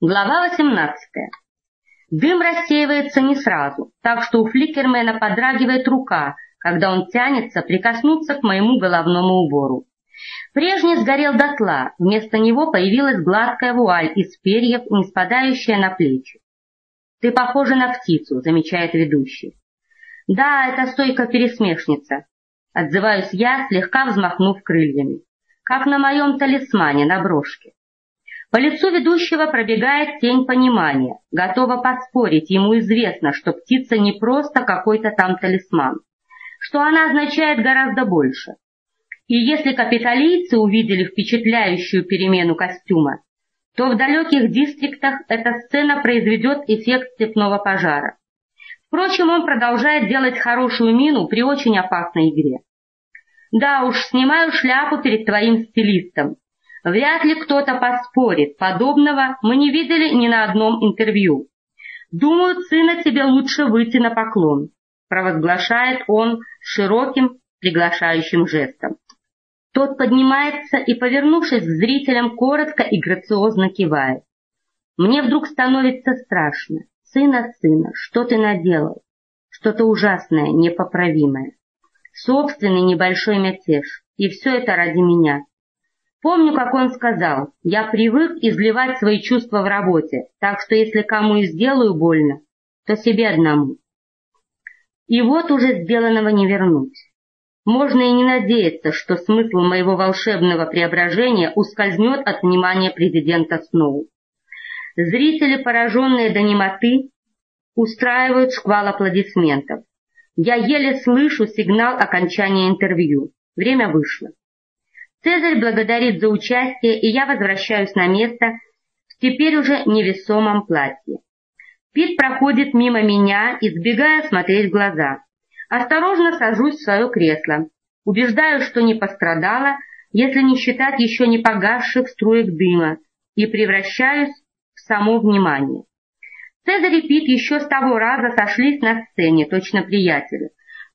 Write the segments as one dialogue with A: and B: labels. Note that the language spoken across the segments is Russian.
A: Глава 18. Дым рассеивается не сразу, так что у Фликермена подрагивает рука, когда он тянется прикоснуться к моему головному убору. Прежний сгорел дотла, вместо него появилась гладкая вуаль из перьев, не спадающая на плечи. «Ты похожа на птицу», — замечает ведущий. «Да, это стойка-пересмешница», — отзываюсь я, слегка взмахнув крыльями, как на моем талисмане на брошке. По лицу ведущего пробегает тень понимания. Готова поспорить, ему известно, что птица не просто какой-то там талисман, что она означает гораздо больше. И если капиталийцы увидели впечатляющую перемену костюма, то в далеких дистриктах эта сцена произведет эффект степного пожара. Впрочем, он продолжает делать хорошую мину при очень опасной игре. Да уж, снимаю шляпу перед твоим стилистом, Вряд ли кто-то поспорит, подобного мы не видели ни на одном интервью. Думаю, сына тебе лучше выйти на поклон, провозглашает он широким приглашающим жестом. Тот поднимается и, повернувшись к зрителям, коротко и грациозно кивает. Мне вдруг становится страшно. Сына, сына, что ты наделал? Что-то ужасное, непоправимое. Собственный небольшой мятеж. И все это ради меня. Помню, как он сказал, я привык изливать свои чувства в работе, так что если кому и сделаю больно, то себе одному. И вот уже сделанного не вернуть. Можно и не надеяться, что смысл моего волшебного преображения ускользнет от внимания президента Сноу. Зрители, пораженные до немоты, устраивают шквал аплодисментов. Я еле слышу сигнал окончания интервью. Время вышло. Цезарь благодарит за участие, и я возвращаюсь на место в теперь уже невесомом платье. Пит проходит мимо меня, избегая смотреть в глаза. Осторожно сажусь в свое кресло. Убеждаю, что не пострадала, если не считать еще не погасших струек дыма, и превращаюсь в само внимание. Цезарь и Пит еще с того раза сошлись на сцене, точно приятели.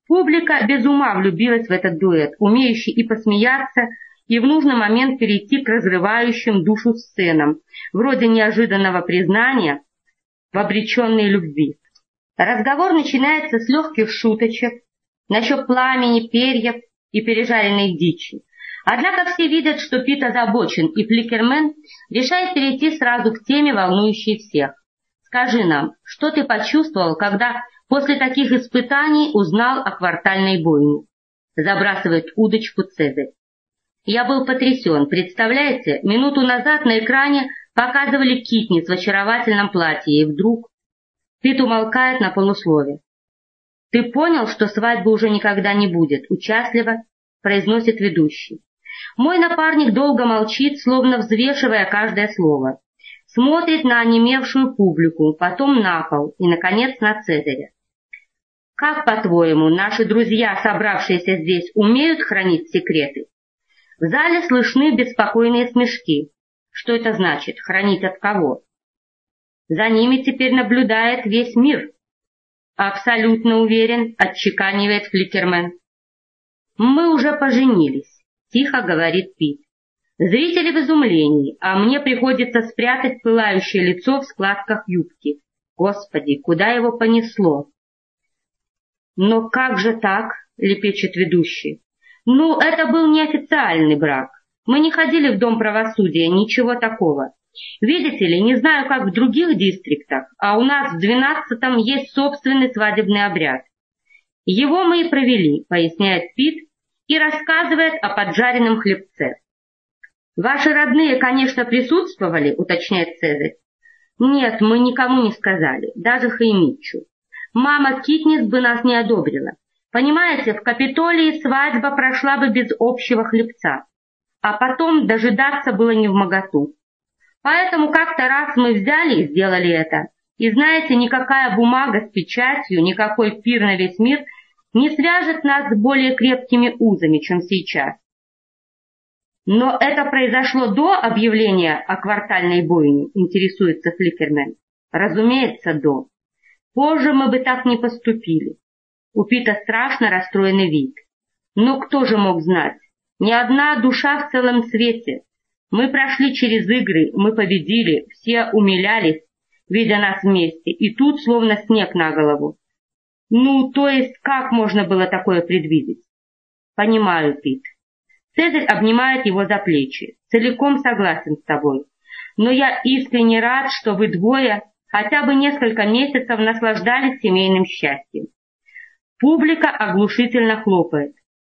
A: Публика без ума влюбилась в этот дуэт, умеющий и посмеяться, и в нужный момент перейти к разрывающим душу сценам, вроде неожиданного признания в обреченной любви. Разговор начинается с легких шуточек насчет пламени, перьев и пережаренной дичи. Однако все видят, что Пит озабочен, и Фликермен решает перейти сразу к теме, волнующей всех. Скажи нам, что ты почувствовал, когда после таких испытаний узнал о квартальной бойне? Забрасывает удочку Цезарь. Я был потрясен. Представляете, минуту назад на экране показывали Китниц в очаровательном платье, и вдруг... Пит умолкает на полуслове. «Ты понял, что свадьбы уже никогда не будет?» — участливо произносит ведущий. Мой напарник долго молчит, словно взвешивая каждое слово. Смотрит на онемевшую публику, потом на пол и, наконец, на Цезаря. «Как, по-твоему, наши друзья, собравшиеся здесь, умеют хранить секреты?» В зале слышны беспокойные смешки. Что это значит? Хранить от кого? За ними теперь наблюдает весь мир. Абсолютно уверен, отчеканивает Фликермен. Мы уже поженились, тихо говорит Пит. Зрители в изумлении, а мне приходится спрятать пылающее лицо в складках юбки. Господи, куда его понесло? Но как же так, лепечет ведущий. Ну, это был неофициальный брак. Мы не ходили в Дом правосудия, ничего такого. Видите ли, не знаю, как в других дистриктах, а у нас в двенадцатом есть собственный свадебный обряд. Его мы и провели, поясняет Пит и рассказывает о поджаренном хлебце. Ваши родные, конечно, присутствовали, уточняет Цезарь. Нет, мы никому не сказали, даже Хаймичу. Мама Китнис бы нас не одобрила. Понимаете, в Капитолии свадьба прошла бы без общего хлебца, а потом дожидаться было не в моготу. Поэтому как-то раз мы взяли и сделали это. И знаете, никакая бумага с печатью, никакой пир на весь мир не свяжет нас с более крепкими узами, чем сейчас. Но это произошло до объявления о квартальной бойне, интересуется Фликермен. Разумеется, до. Позже мы бы так не поступили. У Пита страшно расстроенный вид. Но кто же мог знать? Ни одна душа в целом свете Мы прошли через игры, мы победили, все умилялись, видя нас вместе, и тут словно снег на голову. Ну, то есть, как можно было такое предвидеть? Понимаю, Пит. Цезарь обнимает его за плечи. Целиком согласен с тобой. Но я искренне рад, что вы двое хотя бы несколько месяцев наслаждались семейным счастьем. Публика оглушительно хлопает.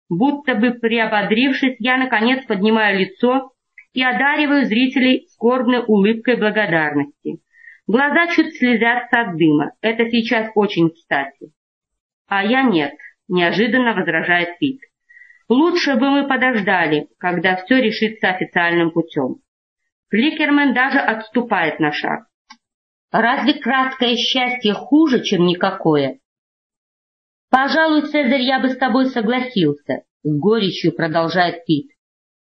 A: Будто бы приободрившись, я наконец поднимаю лицо и одариваю зрителей скорбной улыбкой благодарности. Глаза чуть слезятся от дыма. Это сейчас очень кстати. А я нет, неожиданно возражает Пит. Лучше бы мы подождали, когда все решится официальным путем. Фликермен даже отступает на шаг. Разве краткое счастье хуже, чем никакое? Пожалуй, Цезарь, я бы с тобой согласился, с горечью продолжает Пит,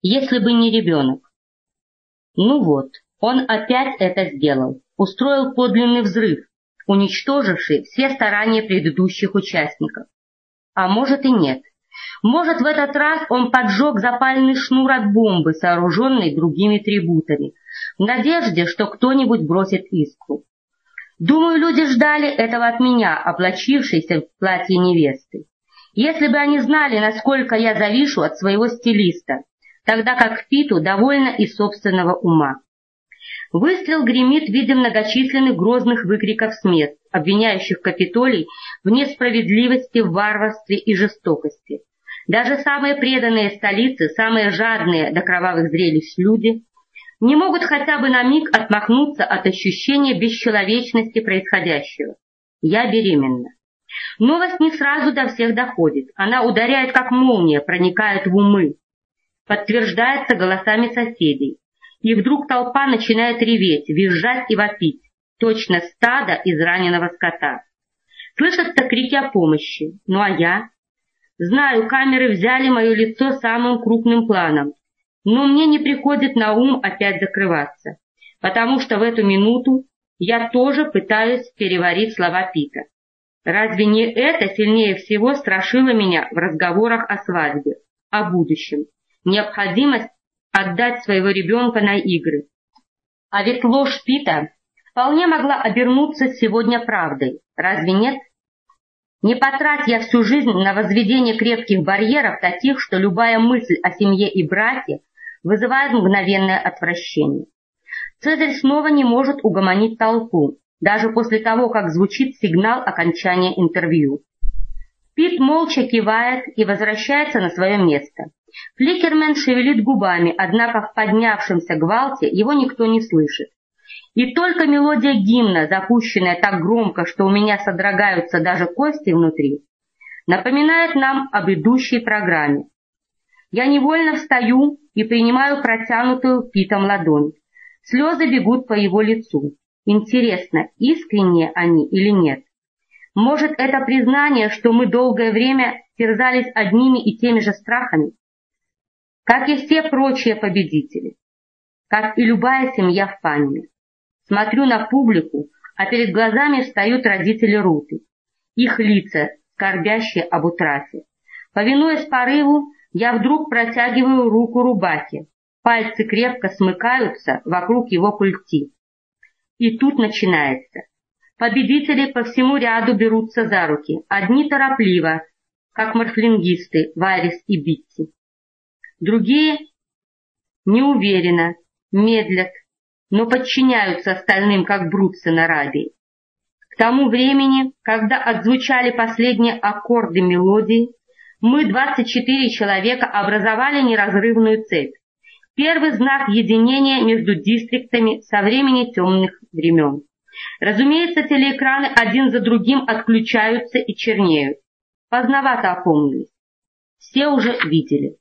A: если бы не ребенок. Ну вот, он опять это сделал, устроил подлинный взрыв, уничтоживший все старания предыдущих участников. А может и нет. Может, в этот раз он поджег запальный шнур от бомбы, сооруженной другими трибутами, в надежде, что кто-нибудь бросит искру. Думаю, люди ждали этого от меня, облачившейся в платье невесты. Если бы они знали, насколько я завишу от своего стилиста, тогда как Питу довольно и собственного ума. Выстрел гремит в виде многочисленных грозных выкриков с обвиняющих Капитолий в несправедливости, варварстве и жестокости. Даже самые преданные столицы, самые жадные до кровавых зрелищ люди не могут хотя бы на миг отмахнуться от ощущения бесчеловечности происходящего. Я беременна. Новость не сразу до всех доходит. Она ударяет как молния, проникает в умы. Подтверждается голосами соседей. И вдруг толпа начинает реветь, визжать и вопить. Точно стадо из раненого скота. Слышатся крики о помощи. Ну а я? Знаю, камеры взяли мое лицо самым крупным планом, но мне не приходит на ум опять закрываться, потому что в эту минуту я тоже пытаюсь переварить слова Пита. Разве не это сильнее всего страшило меня в разговорах о свадьбе, о будущем, необходимость отдать своего ребенка на игры? А ведь ложь Пита вполне могла обернуться сегодня правдой, разве нет? Не потрать я всю жизнь на возведение крепких барьеров, таких, что любая мысль о семье и браке вызывает мгновенное отвращение. Цезарь снова не может угомонить толпу, даже после того, как звучит сигнал окончания интервью. Пит молча кивает и возвращается на свое место. Фликермен шевелит губами, однако в поднявшемся гвалте его никто не слышит. И только мелодия гимна, запущенная так громко, что у меня содрогаются даже кости внутри, напоминает нам об идущей программе. Я невольно встаю и принимаю протянутую Питом ладонь. Слезы бегут по его лицу. Интересно, искренние они или нет? Может, это признание, что мы долгое время терзались одними и теми же страхами? Как и все прочие победители. Как и любая семья в Панаме. Смотрю на публику, а перед глазами встают родители Руты. Их лица, скорбящие об утрате. Повинуясь порыву, я вдруг протягиваю руку Рубаке. Пальцы крепко смыкаются вокруг его культи. И тут начинается. Победители по всему ряду берутся за руки. Одни торопливо, как морфлингисты Вайрис и Битти. Другие неуверенно, медлят, но подчиняются остальным, как брутцы на рабии. К тому времени, когда отзвучали последние аккорды мелодии, мы, 24 человека, образовали неразрывную цепь. Первый знак единения между дистриктами со времени темных времен. Разумеется, телеэкраны один за другим отключаются и чернеют. Поздновато опомнились. Все уже видели.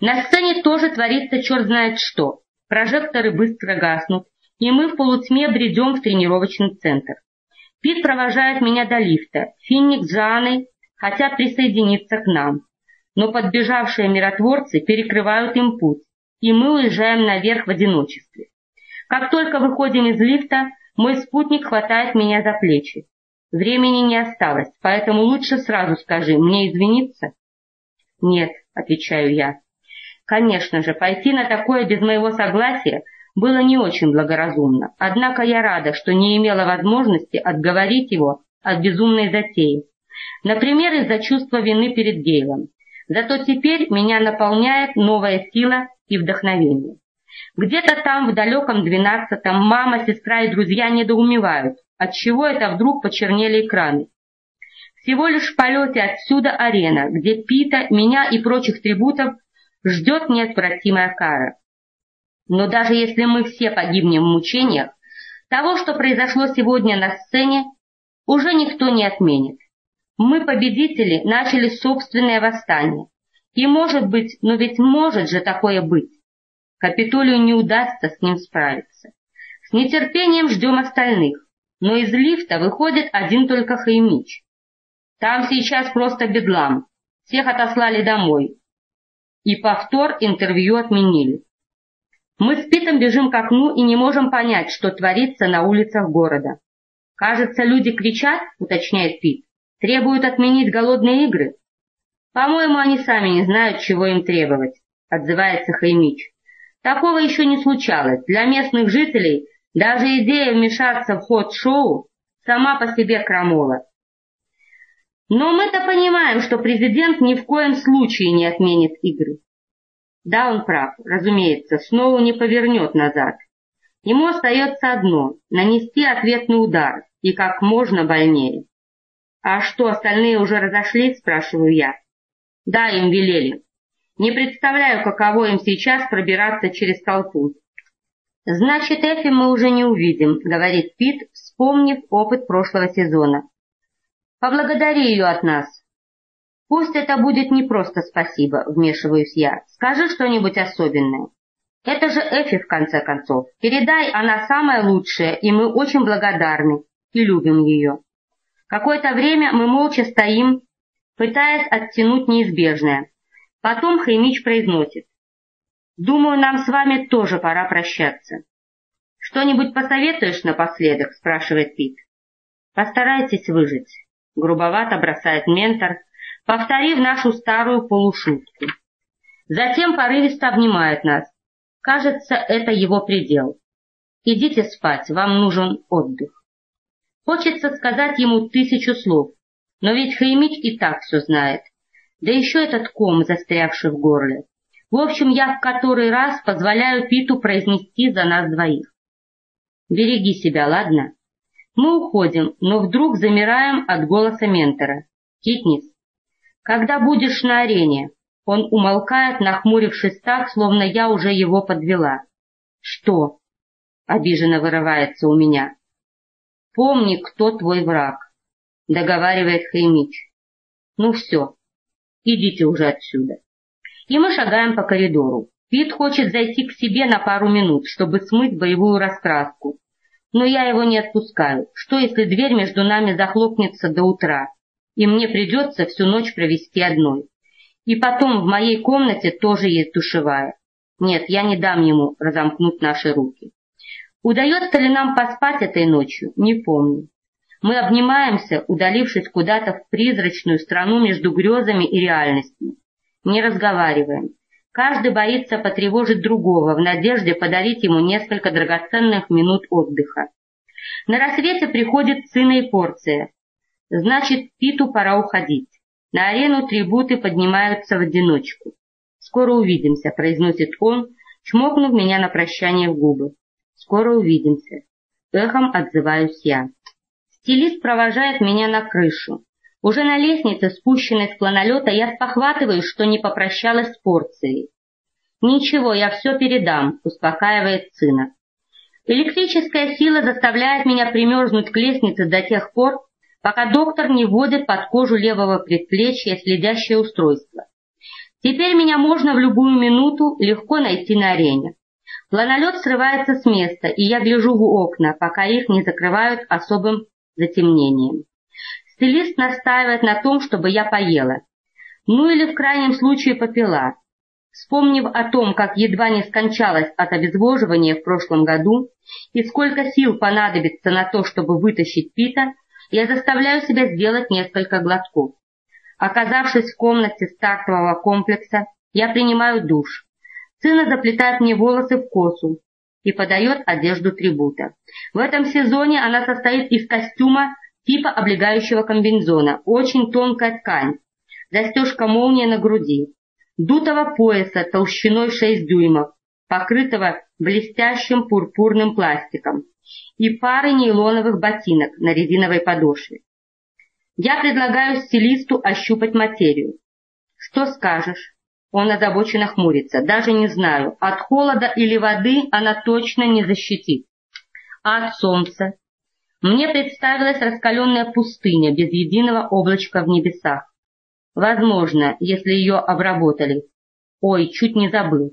A: На сцене тоже творится черт знает что. Прожекторы быстро гаснут, и мы в полутьме бредем в тренировочный центр. Пит провожает меня до лифта. Финник с Жанной хотят присоединиться к нам, но подбежавшие миротворцы перекрывают им путь, и мы уезжаем наверх в одиночестве. Как только выходим из лифта, мой спутник хватает меня за плечи. Времени не осталось, поэтому лучше сразу скажи, мне извиниться? Нет, отвечаю я. Конечно же, пойти на такое без моего согласия было не очень благоразумно, однако я рада, что не имела возможности отговорить его от безумной затеи. Например, из-за чувства вины перед Гейлом. Зато теперь меня наполняет новая сила и вдохновение. Где-то там, в далеком двенадцатом, мама, сестра и друзья недоумевают, отчего это вдруг почернели экраны. Всего лишь в полете отсюда арена, где Пита, меня и прочих трибутов ждет неотвратимая кара. Но даже если мы все погибнем в мучениях, того, что произошло сегодня на сцене, уже никто не отменит. Мы, победители, начали собственное восстание. И может быть, но ведь может же такое быть. Капитолию не удастся с ним справиться. С нетерпением ждем остальных, но из лифта выходит один только Хаймич. Там сейчас просто бедлам. Всех отослали домой. И повтор интервью отменили. Мы с Питом бежим к окну и не можем понять, что творится на улицах города. Кажется, люди кричат, уточняет Пит, требуют отменить голодные игры. По-моему, они сами не знают, чего им требовать, отзывается Хаймич. Такого еще не случалось. Для местных жителей даже идея вмешаться в ход шоу сама по себе крамола. Но мы-то понимаем, что президент ни в коем случае не отменит игры. Да, он прав, разумеется, снова не повернет назад. Ему остается одно — нанести ответный удар, и как можно больнее. «А что, остальные уже разошлись?» — спрашиваю я. «Да, им велели. Не представляю, каково им сейчас пробираться через толпу». «Значит, Эфи мы уже не увидим», — говорит Пит, вспомнив опыт прошлого сезона. Поблагодари ее от нас. Пусть это будет не просто спасибо, вмешиваюсь я. Скажи что-нибудь особенное. Это же Эфи, в конце концов. Передай, она самая лучшая, и мы очень благодарны и любим ее. Какое-то время мы молча стоим, пытаясь оттянуть неизбежное. Потом Хаймич произносит. «Думаю, нам с вами тоже пора прощаться». «Что-нибудь посоветуешь напоследок?» — спрашивает Пит. «Постарайтесь выжить» грубовато бросает ментор, повторив нашу старую полушутку. Затем порывисто обнимает нас. Кажется, это его предел. Идите спать, вам нужен отдых. Хочется сказать ему тысячу слов, но ведь Хаймич и так все знает. Да еще этот ком, застрявший в горле. В общем, я в который раз позволяю Питу произнести за нас двоих. Береги себя, ладно? Мы уходим, но вдруг замираем от голоса ментора. «Китнис, когда будешь на арене?» Он умолкает, нахмурившись так, словно я уже его подвела. «Что?» — обиженно вырывается у меня. «Помни, кто твой враг», — договаривает Хаймич. «Ну все, идите уже отсюда». И мы шагаем по коридору. Пит хочет зайти к себе на пару минут, чтобы смыть боевую раскраску, но я его не отпускаю. Что, если дверь между нами захлопнется до утра, и мне придется всю ночь провести одной? И потом в моей комнате тоже есть душевая. Нет, я не дам ему разомкнуть наши руки. Удается ли нам поспать этой ночью, не помню. Мы обнимаемся, удалившись куда-то в призрачную страну между грезами и реальностью. Не разговариваем. Каждый боится потревожить другого в надежде подарить ему несколько драгоценных минут отдыха. На рассвете приходит сына и порция. Значит, Питу пора уходить. На арену трибуты поднимаются в одиночку. «Скоро увидимся», — произносит он, чмокнув меня на прощание в губы. «Скоро увидимся». Эхом отзываюсь я. Стилист провожает меня на крышу. Уже на лестнице, спущенной с планолета, я спохватываюсь, что не попрощалась с порцией. «Ничего, я все передам», — успокаивает сына. Электрическая сила заставляет меня примерзнуть к лестнице до тех пор, пока доктор не вводит под кожу левого предплечья следящее устройство. Теперь меня можно в любую минуту легко найти на арене. Планолет срывается с места, и я гляжу в окна, пока их не закрывают особым затемнением. Стилист настаивает на том, чтобы я поела. Ну или в крайнем случае попила. Вспомнив о том, как едва не скончалась от обезвоживания в прошлом году и сколько сил понадобится на то, чтобы вытащить Пита, я заставляю себя сделать несколько глотков. Оказавшись в комнате стартового комплекса, я принимаю душ, Сына заплетает мне волосы в косу и подает одежду трибута. В этом сезоне она состоит из костюма типа облегающего комбинзона, очень тонкая ткань, застежка молния на груди, дутого пояса толщиной 6 дюймов, покрытого блестящим пурпурным пластиком, и пары нейлоновых ботинок на резиновой подошве. Я предлагаю стилисту ощупать материю. Что скажешь? Он озабоченно хмурится. Даже не знаю, от холода или воды она точно не защитит. А от солнца? Мне представилась раскаленная пустыня без единого облачка в небесах. Возможно, если ее обработали. Ой, чуть не забыл.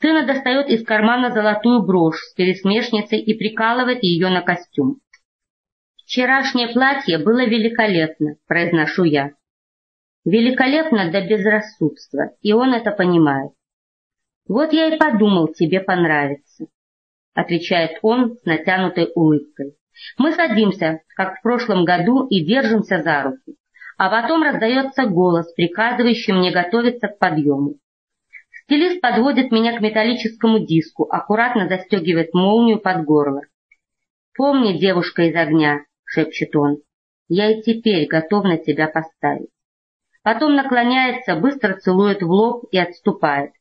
A: Сына достает из кармана золотую брошь с пересмешницей и прикалывает ее на костюм. «Вчерашнее платье было великолепно», — произношу я. Великолепно до безрассудства, и он это понимает. «Вот я и подумал, тебе понравится», — отвечает он с натянутой улыбкой. Мы садимся, как в прошлом году, и держимся за руки. А потом раздается голос, приказывающий мне готовиться к подъему. Стилист подводит меня к металлическому диску, аккуратно застегивает молнию под горло. «Помни, девушка из огня», — шепчет он, — «я и теперь готов на тебя поставить». Потом наклоняется, быстро целует в лоб и отступает.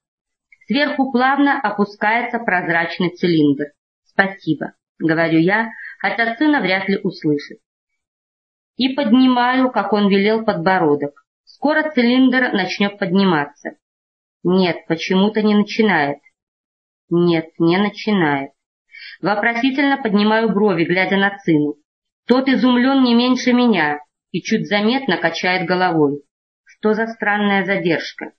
A: Сверху плавно опускается прозрачный цилиндр. «Спасибо», — говорю я, хотя сына вряд ли услышит. И поднимаю, как он велел, подбородок. Скоро цилиндр начнет подниматься. Нет, почему-то не начинает. Нет, не начинает. Вопросительно поднимаю брови, глядя на сыну. Тот изумлен не меньше меня и чуть заметно качает головой. Что за странная задержка?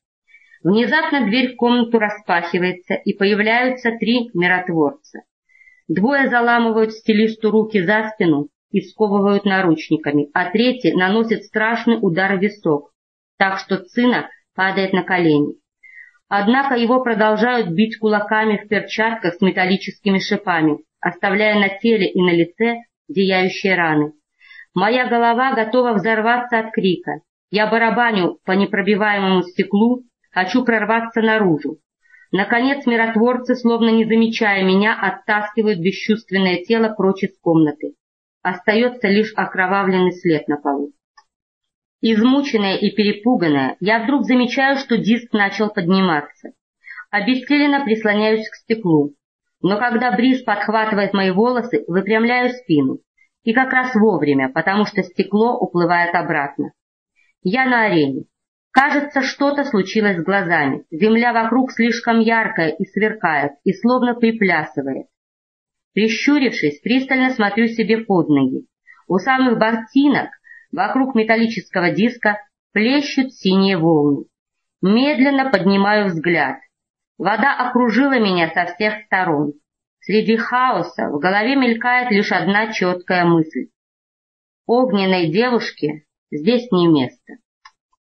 A: Внезапно дверь в комнату распахивается, и появляются три миротворца. Двое заламывают стилисту руки за спину и сковывают наручниками, а третий наносит страшный удар в висок, так что сына падает на колени. Однако его продолжают бить кулаками в перчатках с металлическими шипами, оставляя на теле и на лице зияющие раны. Моя голова готова взорваться от крика. Я барабаню по непробиваемому стеклу, хочу прорваться наружу. Наконец миротворцы, словно не замечая меня, оттаскивают бесчувственное тело прочь из комнаты. Остается лишь окровавленный след на полу. Измученная и перепуганная, я вдруг замечаю, что диск начал подниматься. Обессиленно прислоняюсь к стеклу, но когда бриз подхватывает мои волосы, выпрямляю спину. И как раз вовремя, потому что стекло уплывает обратно. Я на арене. Кажется, что-то случилось с глазами. Земля вокруг слишком яркая и сверкает, и словно приплясывает. Прищурившись, пристально смотрю себе под ноги. У самых ботинок, вокруг металлического диска, плещут синие волны. Медленно поднимаю взгляд. Вода окружила меня со всех сторон. Среди хаоса в голове мелькает лишь одна четкая мысль. Огненной девушке здесь не место.